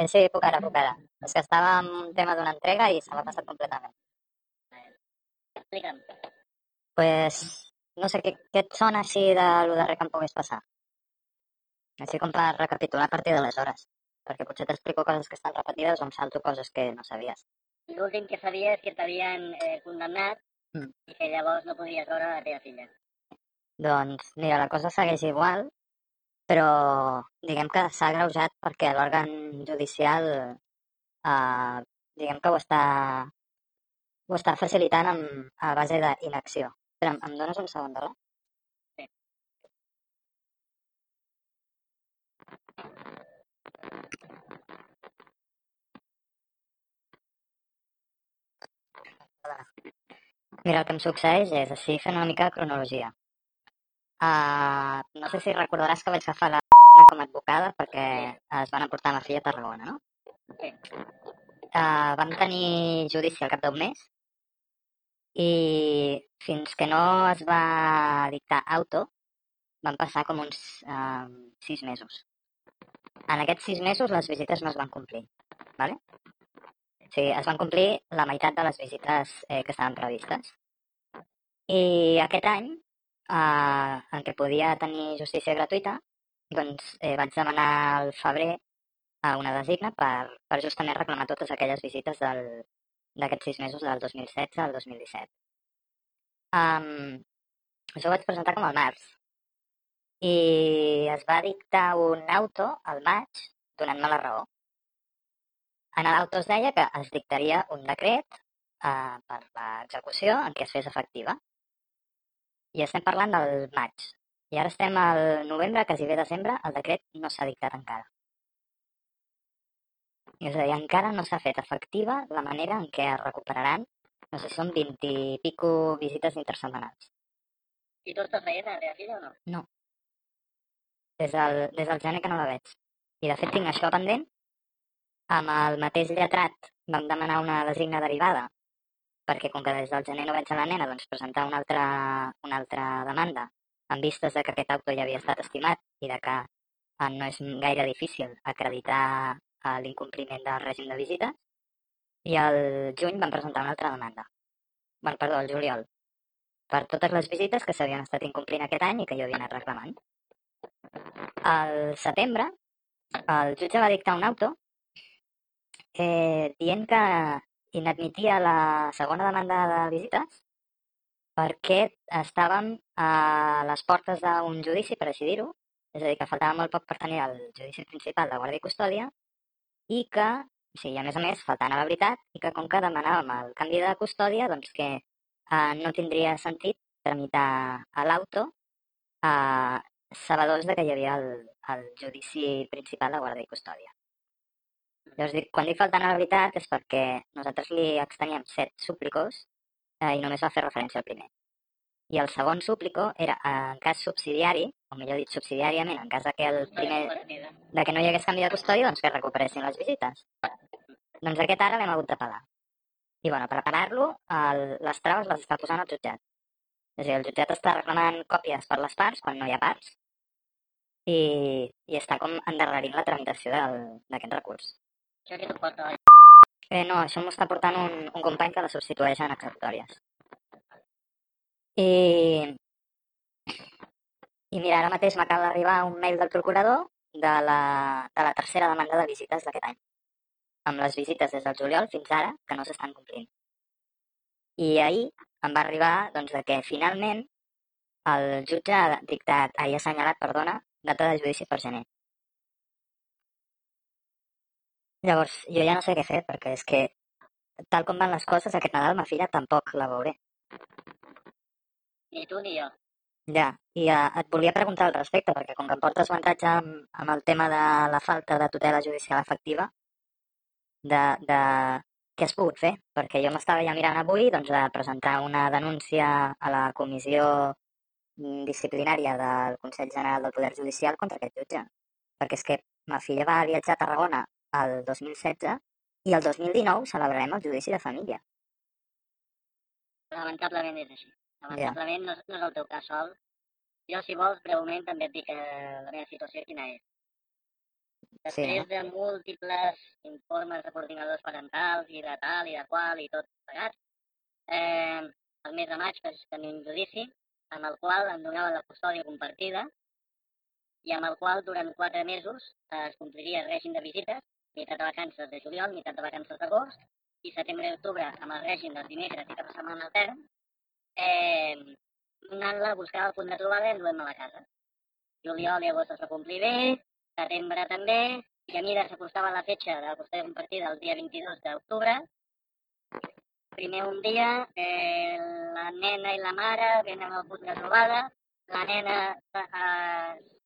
Eh, sí, puc ara, puc ara. És que estava en un tema d'una entrega i se m'ha passat completament. Explica'm. Pues, no sé, què, què et sona així de lo darrer que em pogués passar? Així com per recapitular a partir d'aleshores. Perquè potser t'explico coses que estan repetides o em salto coses que no sabies. L'últim que sabies és que t'havien eh, condemnat Mm. i que llavors no podies veure la teva filla. Doncs, mira, la cosa segueix igual, però diguem que s'ha agreujat perquè l'òrgan judicial, eh, diguem que ho està, ho està facilitant amb, a base d'inacció. Espera, em dones un segon, Dora? Sí. Mira, el que em succeeix és així fent una mica de cronologia. Uh, no sé si recordaràs que vaig agafar la com a advocada perquè es van aportar ma filla a Tarragona, no? Sí. Uh, vam tenir judici al cap d'un mes i fins que no es va dictar auto van passar com uns uh, sis mesos. En aquests sis mesos les visites no es van complir, ¿vale? O sigui, es van complir la meitat de les visites eh, que estaven previstes. I aquest any, eh, en què podia tenir justícia gratuïta, doncs eh, vaig demanar al febrer a una designa per, per justament reclamar totes aquelles visites d'aquests sis mesos del 2016 al 2017. Um, això ho vaig presentar com al març i es va dictar un auto al maig donant-me la raó. En l'auto es deia que es dictaria un decret eh, per l'execució en què es fes efectiva. I estem parlant del maig. I ara estem al novembre, quasi bé desembre, el decret no s'ha dictat encara. És a dir, encara no s'ha fet efectiva la manera en què es recuperaran, no sé, són 20 i pico visites intersetmanals. I tu estàs veient la filla o no? Des del, des del gener que no la veig. I de fet tinc això pendent. Amb el mateix lletrat vam demanar una designa derivada perquè com que des del gener no veig a la nena, doncs presentar una altra, una altra demanda en vistes de que aquest auto ja havia estat estimat i de que eh, no és gaire difícil acreditar eh, l'incompliment del règim de visites. I al juny vam presentar una altra demanda. Bueno, perdó, al juliol. Per totes les visites que s'havien estat incomplint aquest any i que jo havia anat reclamant. Al setembre, el jutge va dictar un auto eh, dient que inadmitia la segona demanda de visites perquè estàvem a les portes d'un judici, per així dir-ho, és a dir, que faltava molt poc per tenir el judici principal de guàrdia i custòdia i que, o sigui, a més a més, faltant a la veritat, i que com que demanàvem el canvi de custòdia, doncs que eh, no tindria sentit tramitar a l'auto eh, sabedors de que hi havia el, el judici principal de guàrdia i custòdia. Llavors, dic, quan dic faltant a la veritat és perquè nosaltres li exteníem set súplicos eh, i només va fer referència al primer. I el segon súplico era en cas subsidiari, o millor dit subsidiàriament, en cas de que el primer de que no hi hagués canvi de custòdia, doncs que recuperessin les visites. Doncs aquest ara l'hem hagut de pagar. I bueno, per pagar-lo, les traves les està posant el jutjat. És a dir, el jutjat està reclamant còpies per les parts quan no hi ha parts i, i està com endarrerint la tramitació d'aquest recurs. Eh, no, això m'ho està portant un, un company que la substitueix en executòries. I, i mira, ara mateix m'acaba d'arribar un mail del procurador de la, de la tercera demanda de visites d'aquest any, amb les visites des del juliol fins ara que no s'estan complint. I ahir em va arribar doncs, de que finalment el jutge ha dictat, ha assenyalat, perdona, data de judici per gener. Llavors, jo ja no sé què fer, perquè és que tal com van les coses, aquest Nadal ma filla tampoc la veuré. Ni tu ni jo. Ja, i uh, et volia preguntar al respecte, perquè com que em portes avantatge amb, amb el tema de la falta de tutela judicial efectiva, de, de què has pogut fer? Perquè jo m'estava ja mirant avui doncs, de presentar una denúncia a la comissió disciplinària del Consell General del Poder Judicial contra aquest jutge. Perquè és que ma filla va viatjar a Tarragona el 2016 i el 2019 celebrarem el judici de família. Lamentablement és així. Lamentablement no, és- no és el teu cas sol. Jo, si vols, breument també et dic eh, la meva situació quina és. Després de múltiples informes de coordinadors parentals i de tal i de qual i tot plegat, eh, el mes de maig vaig tenir un judici amb el qual em donava la custòdia compartida i amb el qual durant quatre mesos eh, es compliria el règim de visites, meitat de vacances de juliol, meitat de vacances d'agost, i setembre i octubre amb el règim dels dimecres i cap setmana altern, eh, anant-la a buscar el punt de trobada i enduent-me a la casa. Juliol i agost es va complir bé, setembre també, i a mesura s'acostava la fetge de la custòdia compartida el dia 22 d'octubre. Primer un dia, eh, la nena i la mare venen al punt de trobada, la nena eh,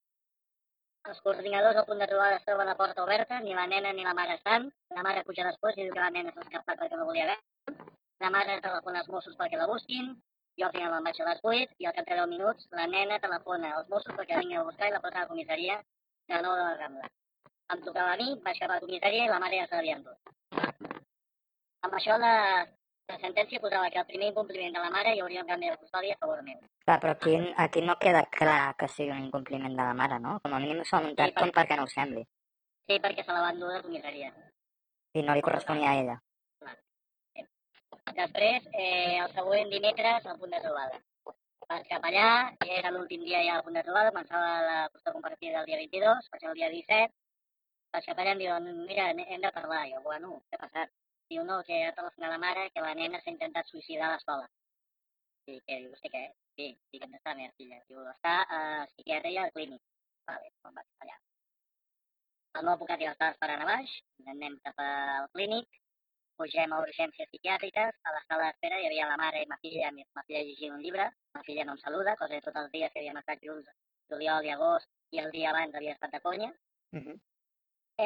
els coordinadors al punt de trobada es troben la porta oberta, ni la nena ni la mare estan. La mare puja després i diu que la nena s'ha escapat perquè no volia veure. La mare telefona als Mossos perquè la busquin. Jo al final me'n vaig a les 8 i al cap de 10 minuts la nena telefona als Mossos perquè vinguin a buscar i la porten a la comissaria de nou de la Rambla. Em tocava a mi, vaig cap a la comissaria i la mare ja se l'havia endut. Amb això la, la sentència posava que el primer incompliment de la mare hi hauria un canvi de custòdia a favor meu. Clar, però aquí, aquí no queda clar que sigui un incompliment de la mare, no? Com a mínim s'ha muntat Sí, per- com perquè no ho sembli. Sí, perquè se la van dur de comissaria. I no li corresponia a ella. Després, eh, el següent dimecres, al punt de trobada. Vaig cap allà, era l'últim dia ja al punt de trobada, començava la qüestió compartida el dia 22, vaig el dia 17, vaig cap allà i em diuen, mira, hem de parlar. Jo, bueno, què ha passat? Diu, no, que ha telefonat la mare que la nena s'ha intentat suïcidar a l'escola. I què, diu, vostè què? Sí, sí que està, meva filla. Diu, està a psiquiatria al clínic. Vale, me'n vaig allà. El meu advocat ja l'estava esperant a baix, anem cap al clínic, pugem a urgències psiquiàtriques, a la sala d'espera hi havia la mare i ma filla, ma filla llegint un llibre, ma filla no em saluda, cosa que tots els dies que havíem estat junts, juliol i agost, i el dia abans havia estat de conya. Uh -huh.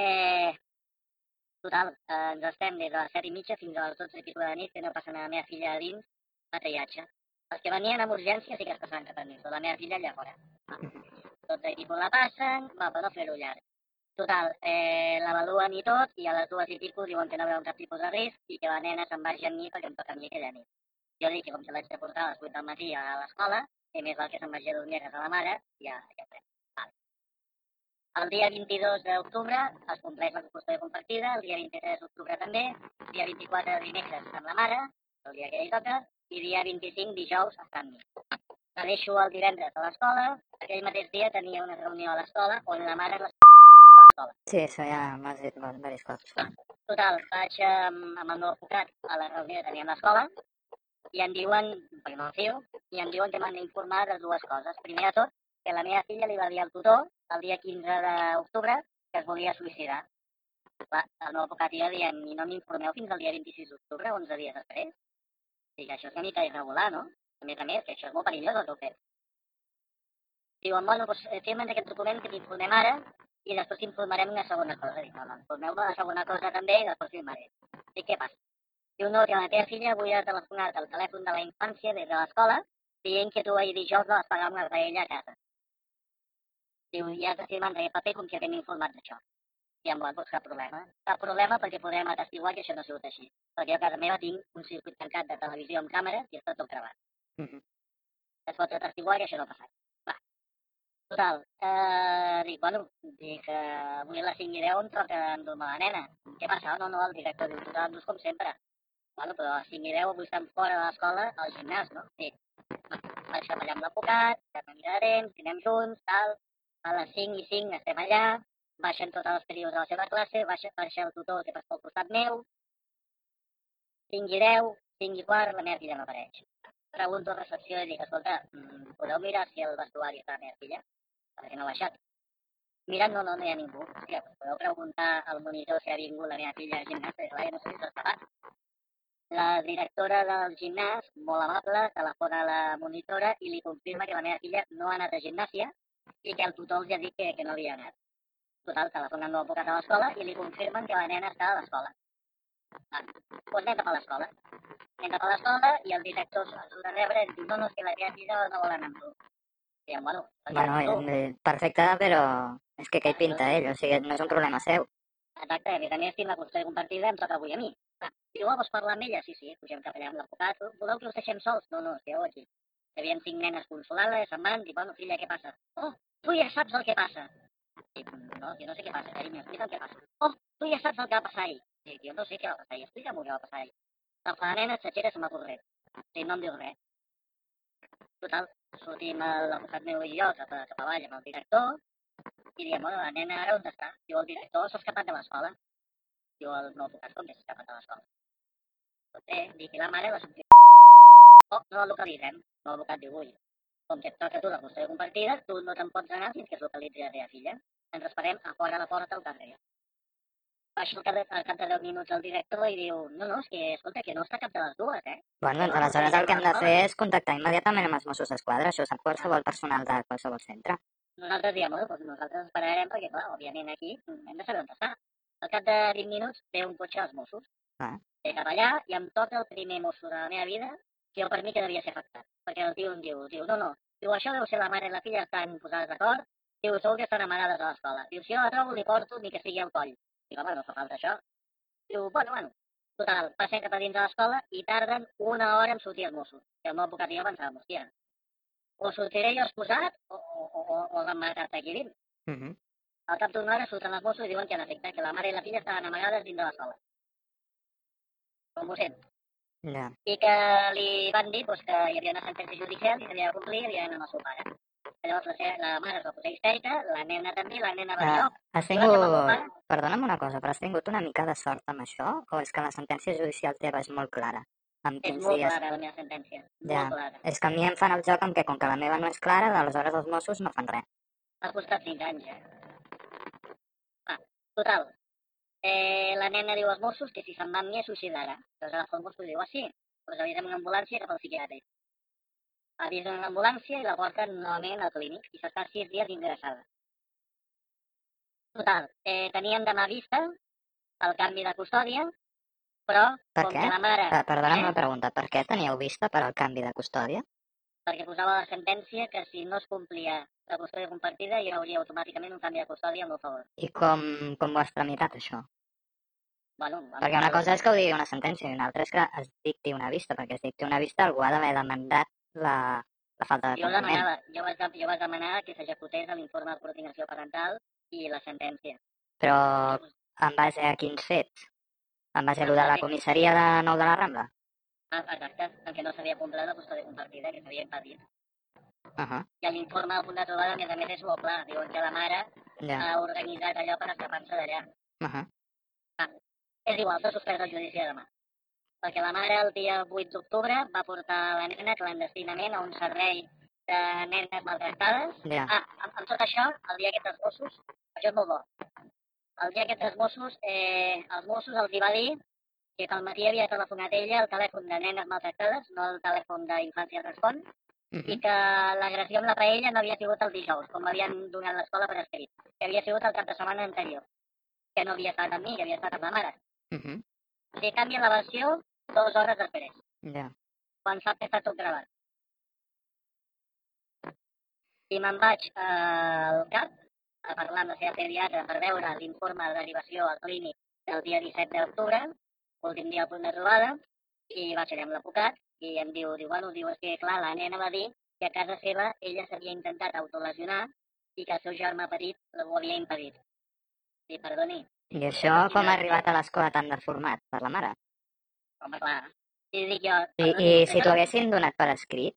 Eh, total, eh, ens estem des de les set i mitja fins a les 12 i pico de la nit que no passen a la meva filla a dins a triatge. Els que venien amb urgència sí que es passaven cap a mi, però la meva filla allà fora. Tots i pico la passen, va, per no fer-ho llarg. Total, eh, l'avaluen i tot, i a les dues i pico diuen que no veuen cap tipus de risc i que la nena se'n vagi amb mi perquè em toca a mi aquella nit. Jo dic que com que l'haig de portar a les 8 del matí a l'escola, que més val que se'n vagi a dormir a casa la mare, ja, ja fem. El dia 22 d'octubre es compleix la custòdia compartida, el dia 23 d'octubre també, el dia 24 de dimecres amb la mare, el dia que hi toca, i dia 25 dijous amb mi. La deixo el divendres a l'escola, aquell mateix dia tenia una reunió a l'escola on la mare la a l'escola. Sí, això ja m'has dit diversos cops. Total, vaig amb, amb el meu advocat a la reunió que teníem a l'escola i em diuen, perquè no el fio, i em diuen que m'han d'informar de dues coses. Primer de tot, que la meva filla li va dir al tutor el dia 15 d'octubre que es volia suïcidar. Clar, el meu advocat i jo diem, i no m'informeu fins al dia 26 d'octubre, 11 dies després? Dic, això és una mica irregular, no? A més a més, que això és molt perillós el que heu fet. Diuen, bueno, doncs eh, firmen aquest document que t'informem ara i després t'informarem una segona cosa. Dic, no, no, informeu-me la segona cosa també i després firmaré. Dic, què passa? Diu, no, que la teva filla avui ha telefonat al telèfon de la infància des de l'escola dient que tu ahir dijous la vas pagar una paella a casa. Diu, i has de firmar aquest paper com que t'hem informat d'això. I va, doncs cap problema. Cap problema perquè podem atestiguar que això no ha sigut així. Perquè jo a casa meva tinc un circuit tancat de televisió amb càmeres i està tot gravat. Uh -huh. Es pot atestiguar que això no ha passat. Va. Total, eh, dic, bueno, dic, eh, avui a les 5 i 10 em toca endur-me la nena. Què passa? No, no, el director diu, tu t'endús com sempre. Bueno, però a les 5 i 10 avui estem fora de l'escola al gimnàs, no? Sí. Vaig cap allà amb l'advocat, que una mica de temps, dinem junts, tal. A les 5 i 5 estem allà, baixen totes les períodes de la seva classe, baixa, baixa el tutor que passa pel costat meu, 5 i 10, 5 i quart, la meva filla no apareix. Pregunto a recepció i dic, escolta, mm, podeu mirar si el vestuari està la meva filla? Perquè no ha baixat. Mirant, no, no, no hi ha ningú. Hòstia, podeu preguntar al monitor si ha vingut la meva filla al gimnàs, perquè clar, jo no sé si s'ha escapat. La directora del gimnàs, molt amable, telefona a la monitora i li confirma que la meva filla no ha anat a gimnàsia i que el tutor els ha dit que, que no havia anat. Total, telefonen al advocat a l'escola i li confirmen que la nena està a l'escola. Ah, doncs anem cap a l'escola. Anem cap a l'escola i el director s'ha de rebre i diu, no, no, és que la teva filla no vol anar amb tu. I diem, bueno, doncs Bueno, eh, perfecte, però és que què hi pinta ell? O sigui, no és un problema seu. Exacte, a més a més, tinc la custòdia compartida, em toca avui a mi. Clar, diu, oh, vols parlar amb ella? Sí, sí, pugem cap allà amb l'advocat. Voleu que us deixem sols? No, no, esteu aquí. Hi havia cinc nenes consolades, se'n van, dic, bueno, filla, què passa? Oh, tu ja saps el que passa. I, no, jo no sé què passa, carinyo, explica'm què passa. Oh, tu ja saps el que va passar ahir. Dic, jo no sé què va passar ahir, explica'm què va passar ahir. Doncs la nena s'aixeca i se m'ha corret. Sí, no em diu res. Total, sortim costat meu i jo cap, a- cap avall amb el director i diem, bueno, la nena ara on està? Diu, el director s'ha escapat de l'escola. Diu, el meu advocat, com que s'ha escapat de l'escola? Doncs bé, dic, la mare la sortim. Oh, no localitzem. L'advocat diu, ui, com que et toca a tu la custòdia compartida, tu no te'n pots anar fins que es localitzi la teva filla. Ens esperem a fora de la porta al carrer. Baixo al cap de, al cap de 10 minuts el director i diu, no, no, és que, escolta, que no està cap de les dues, eh? Bueno, doncs aleshores el que hem de fer és contactar immediatament amb els Mossos d'Esquadra. Això ho sap qualsevol personal de qualsevol centre. Nosaltres diem, bueno, doncs nosaltres esperarem perquè, clar, òbviament aquí hem de saber on està. Al cap de 20 minuts ve un cotxe als Mossos. Ah. Ve cap allà i em toca el primer mosso de la meva vida que jo per mi que devia ser afectat. Perquè el tio em diu, diu, no, no, diu, això deu ser la mare i la filla estan posades d'acord, diu, segur que estan amagades a l'escola. Diu, si jo la trobo li porto ni que sigui al coll. Dic, home, no fa falta això. Diu, bueno, bueno. Total, passem cap a dins de l'escola i tarden una hora en sortir els Mossos. Que el meu advocat i jo pensàvem, hòstia, o sortiré jo exposat o, o, o, o l'han matat aquí dins. Uh -huh. Al cap d'una hora surten els Mossos i diuen que en efecte que la mare i la filla estaven amagades dins de l'escola. Com ho sent. Ja. I que li van dir doncs, que hi havia una sentència judicial i que havia de complir i havia d'anar amb el seu pare. Llavors la, se- la mare es va posar histèrica, la nena també, la nena va dir, Ah, no, has tingut... Perdona'm una cosa, però has tingut una mica de sort amb això? O és que la sentència judicial teva és molt clara? Amb És 15 molt dies... clara la meva sentència, Ja. molt clara. És que a mi em fan el joc amb que com que la meva no és clara, aleshores els Mossos no fan res. Ha costat 5 anys, ja. Ah, total. Eh, la nena diu als Mossos que si se'n va amb mi es suïcidarà. Llavors agafa el mosso i diu, ah, sí? Doncs avisem una ambulància cap al psiquiàtric. Avisen una ambulància i la porten novament al clínic i s'està 6 dies ingressada. Total, eh, teníem demà vista el canvi de custòdia, però Per com què? que la mare, Eh, Perdona'm Eh? una pregunta, per què teníeu vista per al canvi de custòdia? perquè posava la sentència que si no es complia la custòdia compartida hi hauria automàticament un canvi de custòdia a meu favor. I com, com ho has tramitat, això? Bueno, Perquè una cosa és que ho digui una sentència i una altra és que es dicti una vista, perquè es dicti una vista algú ha d'haver demandat la, la falta de Jo demanava, jo vaig, jo vaig demanar que s'executés l'informe de coordinació parental i la sentència. Però en base a quins fets? En base a allò de la comissaria de Nou de la Rambla? Ah, exacte, en què no s'havia complert la custòdia compartida, que s'havia impedit. Uh -huh. I l'informe del punt de trobada, a més a més, és molt clar. Diuen que la mare Ja. ha organitzat allò per escapar-se d'allà. Uh -huh. És igual, s'ha suspès el judici de demà. Perquè la mare, el dia 8 d'octubre, va portar la nena clandestinament a un servei de nenes maltractades. Ja. Ah, amb, amb tot això, el dia aquest dels Mossos, això és molt bo. El dia aquest dels Mossos, eh, els Mossos els hi va dir que pel matí havia telefonat ella al telèfon de nenes maltractades, no al telèfon d'Infància Respon, Uh i -huh. que l'agressió amb la paella no havia sigut el dijous, com m'havien donat l'escola per escrit, que havia sigut el cap de setmana anterior, que no havia estat amb mi, que havia estat amb la mare. Uh -huh. Li canvien la versió dues hores després, Ja. quan sap que està tot gravat. I me'n vaig al CAP a parlar amb la seva pediatra per veure l'informe de derivació al clínic del dia 17 d'octubre, últim dia al punt de trobada, i vaig allà amb l'advocat i em diu, diu, bueno, diu, és que clar, la nena va dir que a casa seva ella s'havia intentat autolesionar i que el seu germà petit ho havia impedit. I perdoni, I això com ha arribat a l'escola tan deformat per la mare? home, clar. I dic jo... I, i si t'ho haguessin donat per escrit,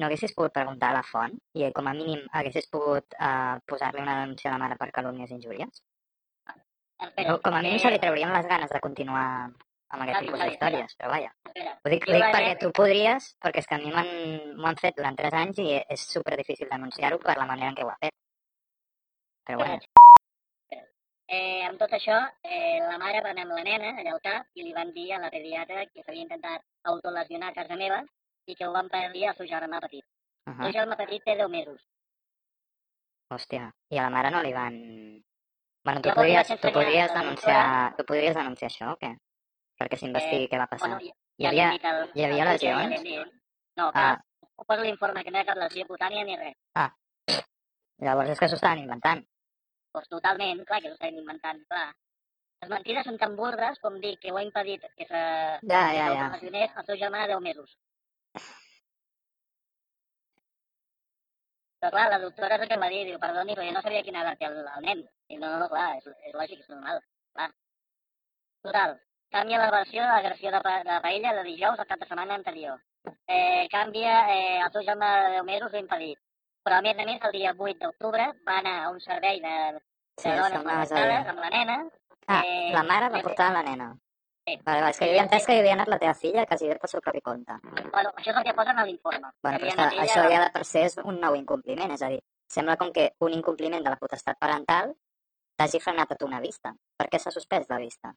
no haguessis pogut preguntar a la font i com a mínim haguessis pogut uh, posar-li una denúncia a la mare per calúmnies i injúries? Espera, O com a mínim eh, se li traurien les ganes de continuar amb aquest tipus d'històries, però vaja. espera. Ho dic, ho dic perquè tu podries, perquè és que a mi m'han- fet durant 3 anys i és super difícil denunciar-ho per la manera en què ho ha fet. Però bueno, Eh, amb tot això, eh, la mare va anar amb la nena allà al cap i li van dir a la pediatra que s'havia intentat autolesionar a casa meva i que ho van dir al seu germà petit. uh El -huh. germà petit té 10 mesos. hòstia, i a la mare no li van... Bueno, tu podries, tu podries, denunciar, tu podries denunciar això o què? Perquè s'investigui què va passar. Bueno, ja, Hi havia, el, hi havia el lesions? Dit. No, Ah. ho poso l'informe que no hi ha cap lesió cutània ni res. llavors és que s'ho estaven inventant. Doncs totalment, clar que ho estem inventant, clar. Les mentides són tan burdes com dir que ho ha impedit que se Ja, ja, ja. s'autolesionés el seu germà de 10 mesos. Però clar, la doctora és el que em va dir, diu, perdoni, però jo no sabia quina edat té el, el nen. I no, no, clar, és, és lògic, és normal, clar. Total, canvia la versió de l'agressió de, pa- de paella de dijous al cap de setmana anterior. Eh, canvia, eh, el seu germà de 10 mesos ho ha impedit. Però a més a més, el dia 8 d'octubre va anar a un servei de, de Sí, dones a maltractades amb la nena. Ah, eh, la mare va portar la nena. Sí. Vale, vale, és que jo havia entès que hi havia anat la teva filla quasi pel seu propi compte. Bueno, això és el que posa en l'informe. Bueno, però ella això a- ja de per ser és un nou incompliment, és a dir, sembla com que un incompliment de la potestat parental t'hagi frenat a tu una vista. Per què s'ha suspès la vista?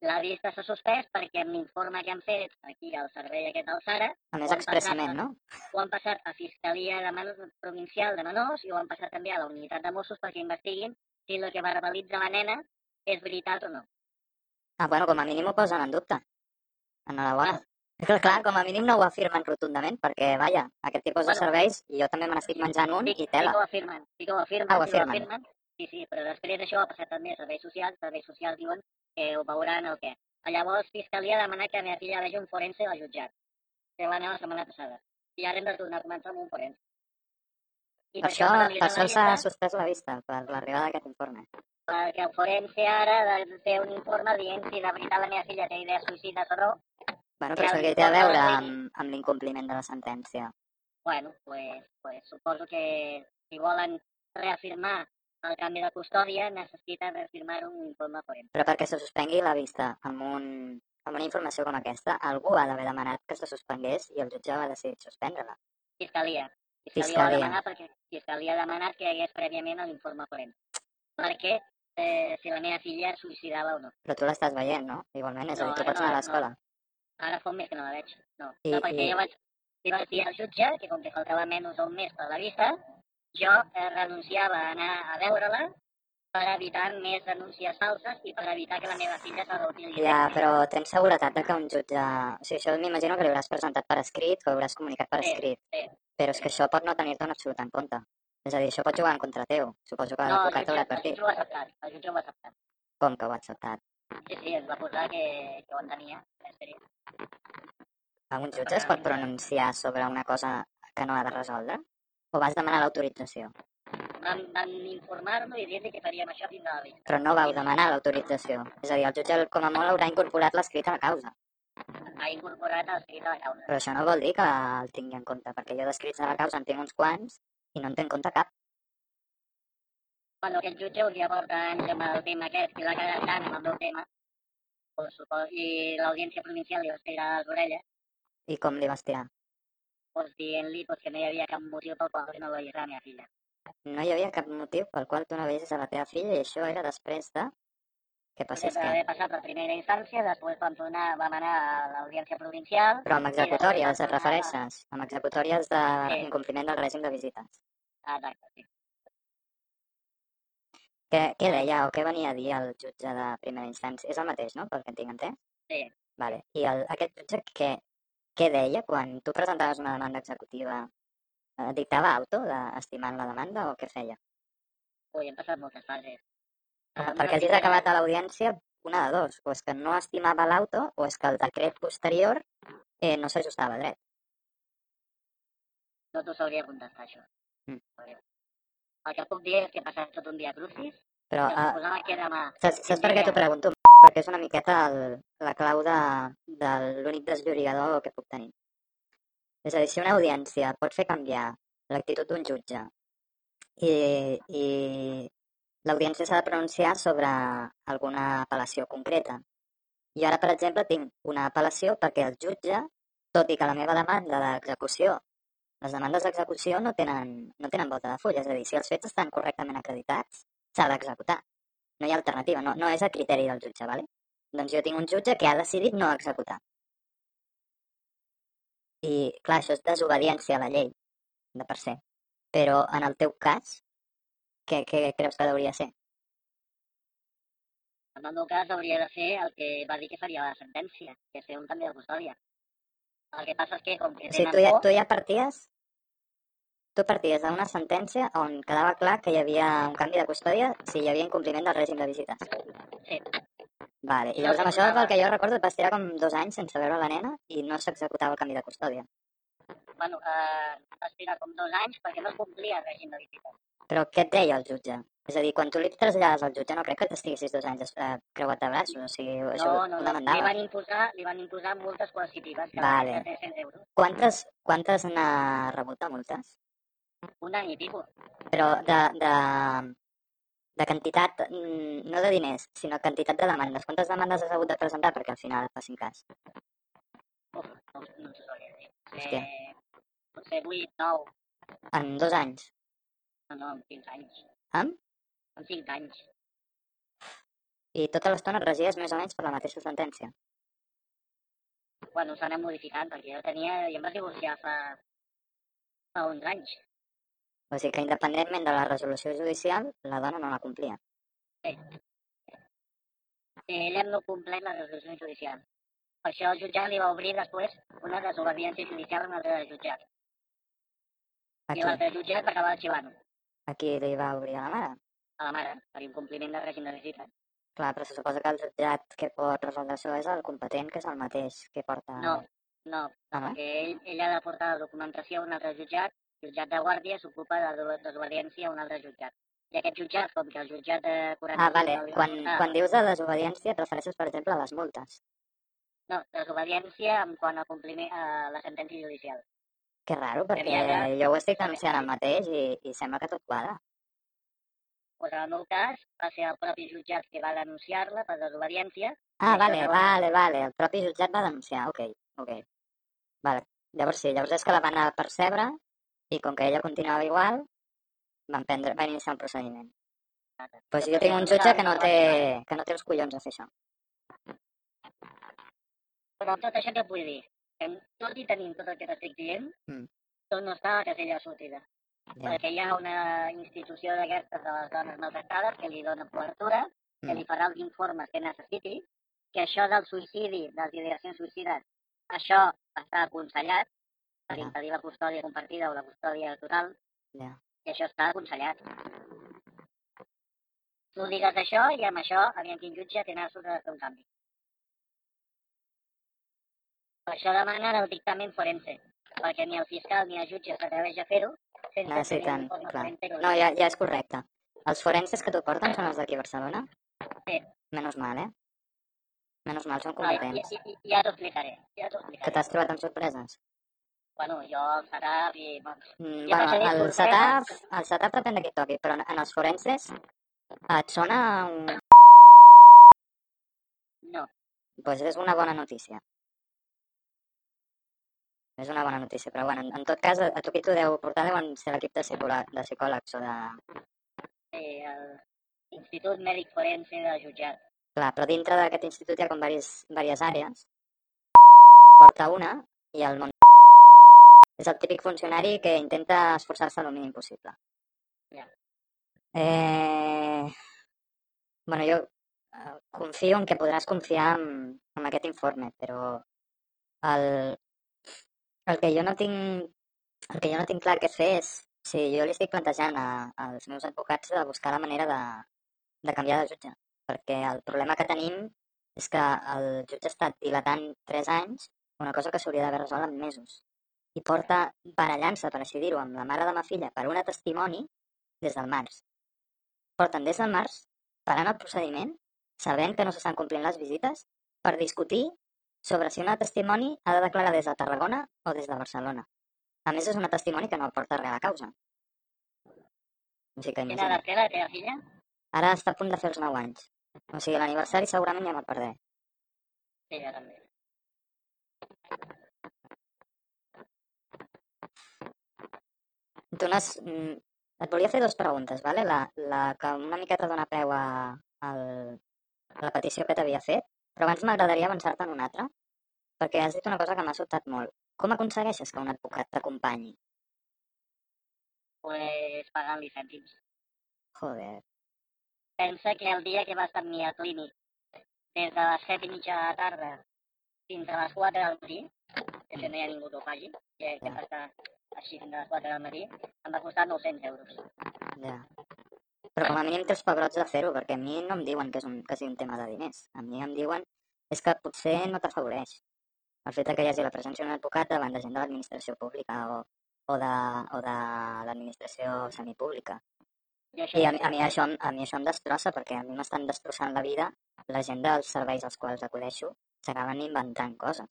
La vista s'ha suspès perquè amb l'informe que han fet aquí al servei aquest del Sara A més, expressament, passat, no? ho han passat a Fiscalia de Men Provincial de Menors i ho han passat també a la unitat de Mossos perquè investiguin si el que verbalitza la nena és veritat o no. Ah, bueno, com a mínim ho posen en dubte. Enhorabona. Clar, clar, com a mínim no ho afirmen rotundament, perquè, vaja, aquest tipus de Bueno, serveis, jo també me n'estic menjant un Sí, i sí tela. que ho afirmen, sí que ho afirmen, Ah, ho sí que ho afirmen. Sí, sí, però després d'això ha passat també a serveis socials, serveis socials diuen que ho veuran el què. Llavors, Fiscalia ha demanat que la meva filla vegi un forense al jutjat, que va anar la setmana passada. I ara hem de tornar a començar amb un forense. I Per això, per això s'ha suspès la vista, per l'arribada d'aquest informe. perquè el forense ara ha de fer un informe dient si de veritat la meva filla té idees suïcides o no. Bueno, però això què té a veure amb, amb l'incompliment de la sentència? Bueno, pues, pues suposo que si volen reafirmar el canvi de custòdia necessiten reafirmar un informe forense. Però perquè se suspengui la vista amb, un, amb una informació com aquesta, algú ha d'haver demanat que se suspengués i el jutge va decidir suspendre-la. Fiscalia. Fiscalia, Fiscalia. ha demanat perquè Fiscalia ha demanat que hi hagués prèviament l'informe forense. Perquè eh, si la meva filla es suïcidava o no. Però tu l'estàs veient, no? Igualment, és a No, dir, tu pots no, anar a no. l'escola. Ara fa un mes que no la veig. No, I- no perquè i- jo vaig, li vaig dir al jutge que com que faltava menys d'un mes per la vista, jo eh, renunciava a anar a veure-la per evitar més denúncies falses i per evitar que la meva filla se reutilitzés. Ja, però tens seguretat de que un jutge... O sigui, això m'imagino que l'hauràs presentat per escrit, que ho hauràs comunicat per Sí, escrit. sí. Però és que això pot no tenir-te en absolut en compte. És a dir, això pot jugar en contra teu. Suposo que No, el l'advocat jutge, t'haurà el advertit. jutge ho ha acceptat. El jutge ho ha acceptat. Com que ho ha acceptat? Sí, sí, ens va posar que, que ho entenia. que seria. Algun jutge es pot pronunciar sobre una cosa que no ha de resoldre? O vas demanar l'autorització? Vam, vam informar-lo i dir-li que faríem això fins a la vista. Però no vau demanar l'autorització. És a dir, el jutge com a molt haurà incorporat l'escrit a la causa. Ha incorporat l'escrit a la causa. Però això no vol dir que el tingui en compte, perquè jo d'escrits a la causa en tinc uns quants i no en té en compte cap. Bueno, aquest jutge hauria porta anys amb el tema aquest i l'ha quedat tant amb el meu tema. Supos, I l'audiència provincial li va estirar les orelles, I com li vas tirar? Pues, dient-li pues, que no hi havia cap motiu pel qual no veiés la meva filla. No hi havia cap motiu pel qual tu no veiessis a la teva filla i això era després de... Què passés què? haver passat la primera instància, després vam, tornar, vam anar a l'audiència provincial. Però amb executòries et refereixes? Amb executòries Sí. d'incompliment del règim de visites. Exacte, sí. Què, què deia o què venia a dir el jutge de primera instància? És el mateix, no? Pel que en tinc entès? Sí. Vale. I el, aquest jutge què, què deia quan tu presentaves una demanda executiva? Eh, dictava auto d'estimant la demanda o què feia? Ui, hem passat moltes fases. Ah, perquè hagis estic- acabat a l'audiència una de dos, o és que no estimava l'auto o és que el decret posterior eh, no s'ajustava dret. No t'ho sabria contestar, això. Mm. El que puc dir és que he passat tot un dia crucis, Però que eh, aquí demà. saps, saps per què t'ho pregunto? Perquè és una miqueta el, la clau de, de l'únic desllorigador que puc tenir. És a dir, si una audiència pot fer canviar l'actitud d'un jutge i, i l'audiència s'ha de pronunciar sobre alguna apel·lació concreta. Jo ara, per exemple, tinc una apel·lació perquè el jutge, tot i que la meva demanda d'execució, les demandes d'execució no tenen, no tenen volta de full, és a dir, si els fets estan correctament acreditats, s'ha d'executar. No hi ha alternativa, no, no és a criteri del jutge, ¿vale? Doncs jo tinc un jutge que ha decidit no executar. I, clar, això és desobediència a la llei, de per ser. Però en el teu cas, què, què creus que hauria de ser? En el meu cas hauria de fer el que va dir que faria la sentència, que és fer un canvi de custòdia. El que passa és que com que O sigui, tenen tu ja, por, tu ja parties tu parties d'una sentència on quedava clar que hi havia un canvi de custòdia si hi havia incompliment del règim de visites. Sí. Vale. I llavors amb això, pel que jo recordo, et vas tirar com dos anys sense veure la nena i no s'executava el canvi de custòdia. bueno, eh, va estirar com dos anys perquè no complia el règim de visites. Però què et deia el jutge? És a dir, quan tu li trasllades al jutge no crec que t'estiguessis dos anys eh, creuat de braços, o sigui, això No, ho no, no. Li demandava. van imposar, li van imposar multes coercitives que Vale. van ser 300 euros. Quantes, quantes n'ha rebut de multes? Un any i pico. Però de, de, de quantitat, mm, no de diners, sinó quantitat de demandes. Quantes demandes has hagut de presentar perquè al final et facin cas? Uf, no, no t'ho sabria dir. Hòstia. Eh, potser 8, 9, En dos anys. no, no, en 5 anys. Amb? En 5 anys. I tota l'estona et regies més o menys per la mateixa sentència. Bueno, s'ha anat modificant, perquè jo tenia... Jo em vaig divorciar fa, fa 11 anys. O sigui que independentment de la resolució judicial, la dona no la complia. Si ella no compleix la resolució judicial. Per això el jutjat li va obrir després una desobediència judicial a un altre jutjat. I Aquí, l'altre jutjat va acabar arxivant aquí li va obrir a la mare. a la mare per incompliment del règim de visita. Clar, però se suposa que el jutjat que pot resoldre això és el competent, que és el mateix que porta... No, no, Ah, perquè ell, ell ha de portar la documentació a un altre jutjat, jutjat de guàrdia s'ocupa de la desobediència a un altre jutjat. I aquest jutjat, com que el jutjat de 40... Ah, vale. Quan, quan dius de desobediència et refereixes, per exemple, a les multes. No, desobediència en quant a compliment a la sentència judicial. Que raro, perquè Havia de- jo ho estic denunciant el mateix i, i sembla que tot quadra. Pues en el meu cas, va ser el propi jutjat que va denunciar-la per desobediència. Ah, vale, no- vale, vale. El propi jutjat va denunciar. Ok, ok. Vale. Llavors sí, llavors és que la van a percebre i com que ella continuava igual, van, prendre, van iniciar un procediment. Pues jo tinc un jutge que no té, que no té els collons a fer això. Però tot això què et vull dir? Que tot i tenint tot el que t'estic dient, Mm. tot no està a la casella de sortida. Ja. Perquè hi ha una institució d'aquestes de les dones maltractades que li dona cobertura, que Mm. li farà els informes que necessiti, que això del suïcidi, de les ideacions suïcides, això està aconsellat per Ja. impedir la custòdia compartida o la custòdia total, Ja. i això està aconsellat. Tu digues això i amb això, aviam quin jutge té nassos de fer un canvi. Per això demanen el dictamen forense, perquè ni el fiscal ni el jutge s'atreveix a fer-ho sense Necessiten, informe clar. forense que ho No, ja, ja és correcte. Els forenses que t'ho porten són els d'aquí a Barcelona? Sí. Menos mal, eh? Menos mal, són No, competents. ja, ja, ja t'ho explicaré, ja t'ho Que explicaré. t'has trobat amb sorpreses? Bueno, jo el setup i... Bueno, Mm, bueno, vaig a dir el sorpreses. setup, el setup depèn de et toqui, però en, en els forenses et sona un... no, Pues és una bona notícia. És una bona notícia, però bueno, en, en tot cas, a, a tu qui t'ho deu portar deuen ser l'equip de, psicòleg, de psicòlegs o de... eh, l'Institut Mèdic Forense del jutjat. Clar, però dintre d'aquest institut hi ha com diverses, diverses àrees. Porta una i el món és el típic funcionari que intenta esforçar-se el mínim possible. Ja. Eh... Bueno, jo eh, confio en que podràs confiar en, en aquest informe, però el, el que jo no tinc el que jo no tinc clar què fer és si jo li estic plantejant a, als meus advocats de buscar la manera de, de canviar de jutge perquè el problema que tenim és que el jutge ha estat dilatant 3 anys una cosa que s'hauria d'haver resolt en mesos i porta barallant-se, per així dir-ho, amb la mare de ma filla per una testimoni des del març. Porten des del març parant el procediment, sabent que no s'estan complint les visites, per discutir sobre si una testimoni ha de declarar des de Tarragona o des de Barcelona. A més, és una testimoni que no porta res a la causa. O sigui que Quina edat té la teva filla? Ara està a punt de fer els 9 anys. O sigui, l'aniversari segurament ja me'l perdré. Sí, ja també. dones... Mm, et volia fer dues preguntes, vale? la, la que una miqueta dona peu a, al, a la petició que t'havia fet, però abans m'agradaria avançar-te en una altra, perquè has dit una cosa que m'ha sobtat molt. Com aconsegueixes que un advocat t'acompanyi? Pues pagant-li cèntims. Joder. Pensa que el dia que va estar amb mi al clínic, des de les 7 i mitja de la tarda fins a les 4 del matí, que no hi ha ningú que ho faci, que, que ja. està 304 del matí, em va costar 900 euros. Ja. Però com a mínim tens pebrots de fer-ho, perquè a mi no em diuen que, és un, que sigui un tema de diners. A mi em diuen és que potser no t'afavoreix. El fet que hi hagi la presència d'un advocat davant de gent de l'administració pública o, o de, o de l'administració semipública. I, I a, a, mi això, a mi això em destrossa perquè a mi m'estan destrossant la vida la gent dels serveis als quals acudeixo s'acaben inventant coses.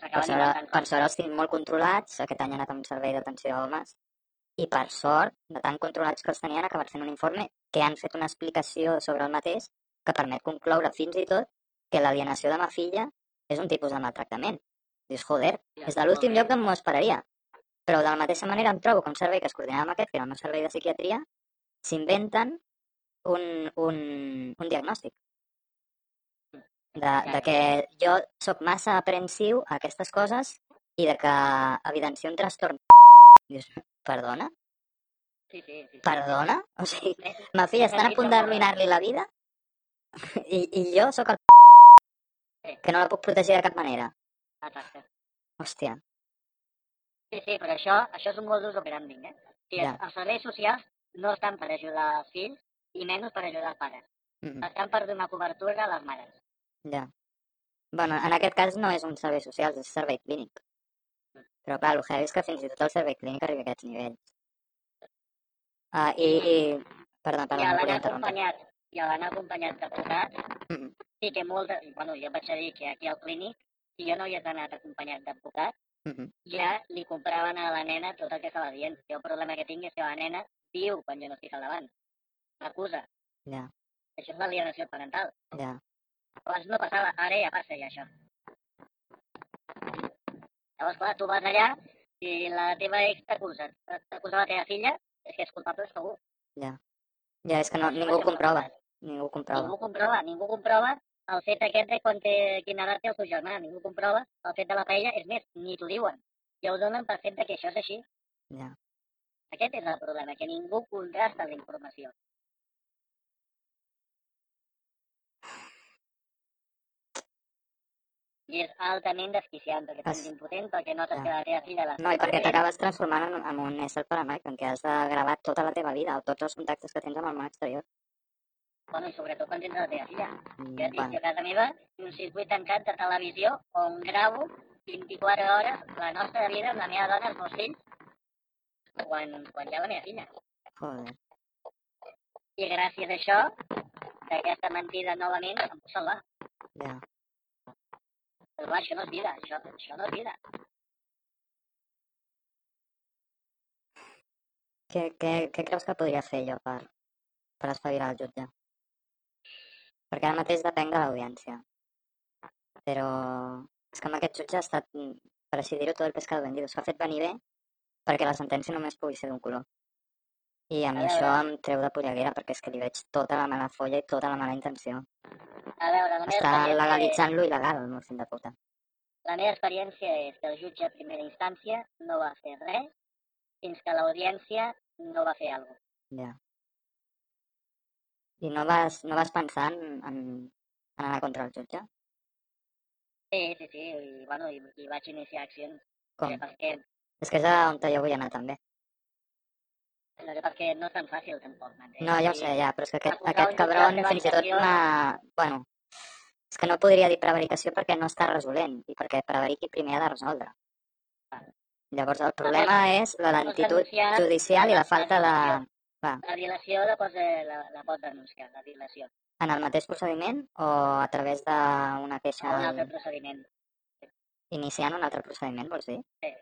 Per inventant per sort els tinc molt controlats. Aquest any he anat a un servei d'atenció a homes i per sort, de tan controlats que els tenien, han acabat fent un informe que han fet una explicació sobre el mateix que permet concloure fins i tot que l'alienació de ma filla és un tipus de maltractament. Dius, joder, és de l'últim lloc d'on m'ho esperaria. Però de la mateixa manera em trobo que un servei que es coordinava amb aquest, que era el meu servei de psiquiatria, s'inventen un, un, un diagnòstic. De, de que jo sóc massa aprensiu a aquestes coses i de que evidencio un trastorn. Dius, perdona? Sí, sí, sí. sí. Perdona? O sigui, ma filla estan a punt d'arruïnar-li la vida i, i jo sóc el que no la puc protegir de cap manera. Exacte. Hòstia, Sí, sí, però això, això és un modus operandi, eh? Sigui, Ja. els serveis socials no estan per ajudar els fills i menys per ajudar els pares. mm, Estan per donar cobertura a les mares. Ja. Bueno, en aquest cas no és un servei social, és servei clínic. Però clar, el heavy és que fins i tot el servei clínic arriba a aquests nivells. Ah, i, i... Perdó, I perdó, a no volia acompanyat, i a l'anar acompanyat d'advocats, Mm, sí que molta... Bueno, jo vaig a dir que aquí al clínic, si jo no hi hagués anat acompanyat d'advocat, mm, ja li compraven a la nena tot el que estava dient. Jo el problema que tinc és que la nena diu quan jo no estic al davant. M'acusa. ja, Això és l'alienació parental. ja. Abans no passava, ara ja passa ja això. Llavors, clar, tu vas allà i la teva ex t'acusa. T'acusa la teva filla, és que és culpable segur. Ja, és que no, ningú ho comprova. Ningú ho comprova. Ningú comprova, ningú comprova el fet aquest de quan té, quina edat té el seu germà. Ningú comprova el fet de la paella. És més, ni t'ho diuen. Ja ho donen per fet que això és així. Ja, Aquest és el problema, que ningú contrasta la informació. I és altament desquiciant, perquè Es- impotent, perquè notes Ja. que la teva filla... la no, i perquè t'acabes transformant en, en un ésser paranoic en què has de gravar tota la teva vida o tots els contactes que tens amb el món exterior. Bueno, i sobretot quan tens la teva filla. Mm, Jo bueno, a casa meva un circuit tancat de televisió on gravo 24 hores la nostra vida amb la meva dona, els meus fills, quan, quan hi ha la meva filla. joder. I gràcies a això, d'aquesta mentida novament, em puc salvar. Ja. Però això no és vida, això, això no és vida. Què, què, què creus que podria fer jo per, per espavilar el jutge? Perquè ara mateix depèn de l'audiència. Però és que amb aquest jutge ha estat, mm, per així dir-ho, tot el pescado vendido. S'ha fet venir bé perquè la sentència només pugui ser d'un color. I a mi A això veure. em treu de polleguera perquè és que li veig tota la mala folla i tota la mala intenció. A veure, la Està legalitzant lo il·legal, el meu fill de puta. la meva experiència és que el jutge a primera instància no va fer res fins que l'audiència no va fer alguna cosa. Ja. I no vas, no vas pensar en, en, en anar contra el jutge? Sí, sí, sí, i, bueno, i, i vaig iniciar accions. Com? Eh, perquè, És que és a on jo vull anar també. No sé perquè no és tan fàcil tampoc. m'entens? No, ja ho sé, ja, però és que aquest, aquest cabron fins i tot m'ha... Bueno, és que no podria dir prevaricació perquè no està resolent i perquè prevariqui primer ha de resoldre. Llavors el problema és la lentitud judicial i la falta de... Clar, La dilació la pots, eh, la, la pots denunciar, la dilació, en el mateix procediment o a través d'una queixa a un altre procediment. iniciant un altre procediment, vols dir? Uh,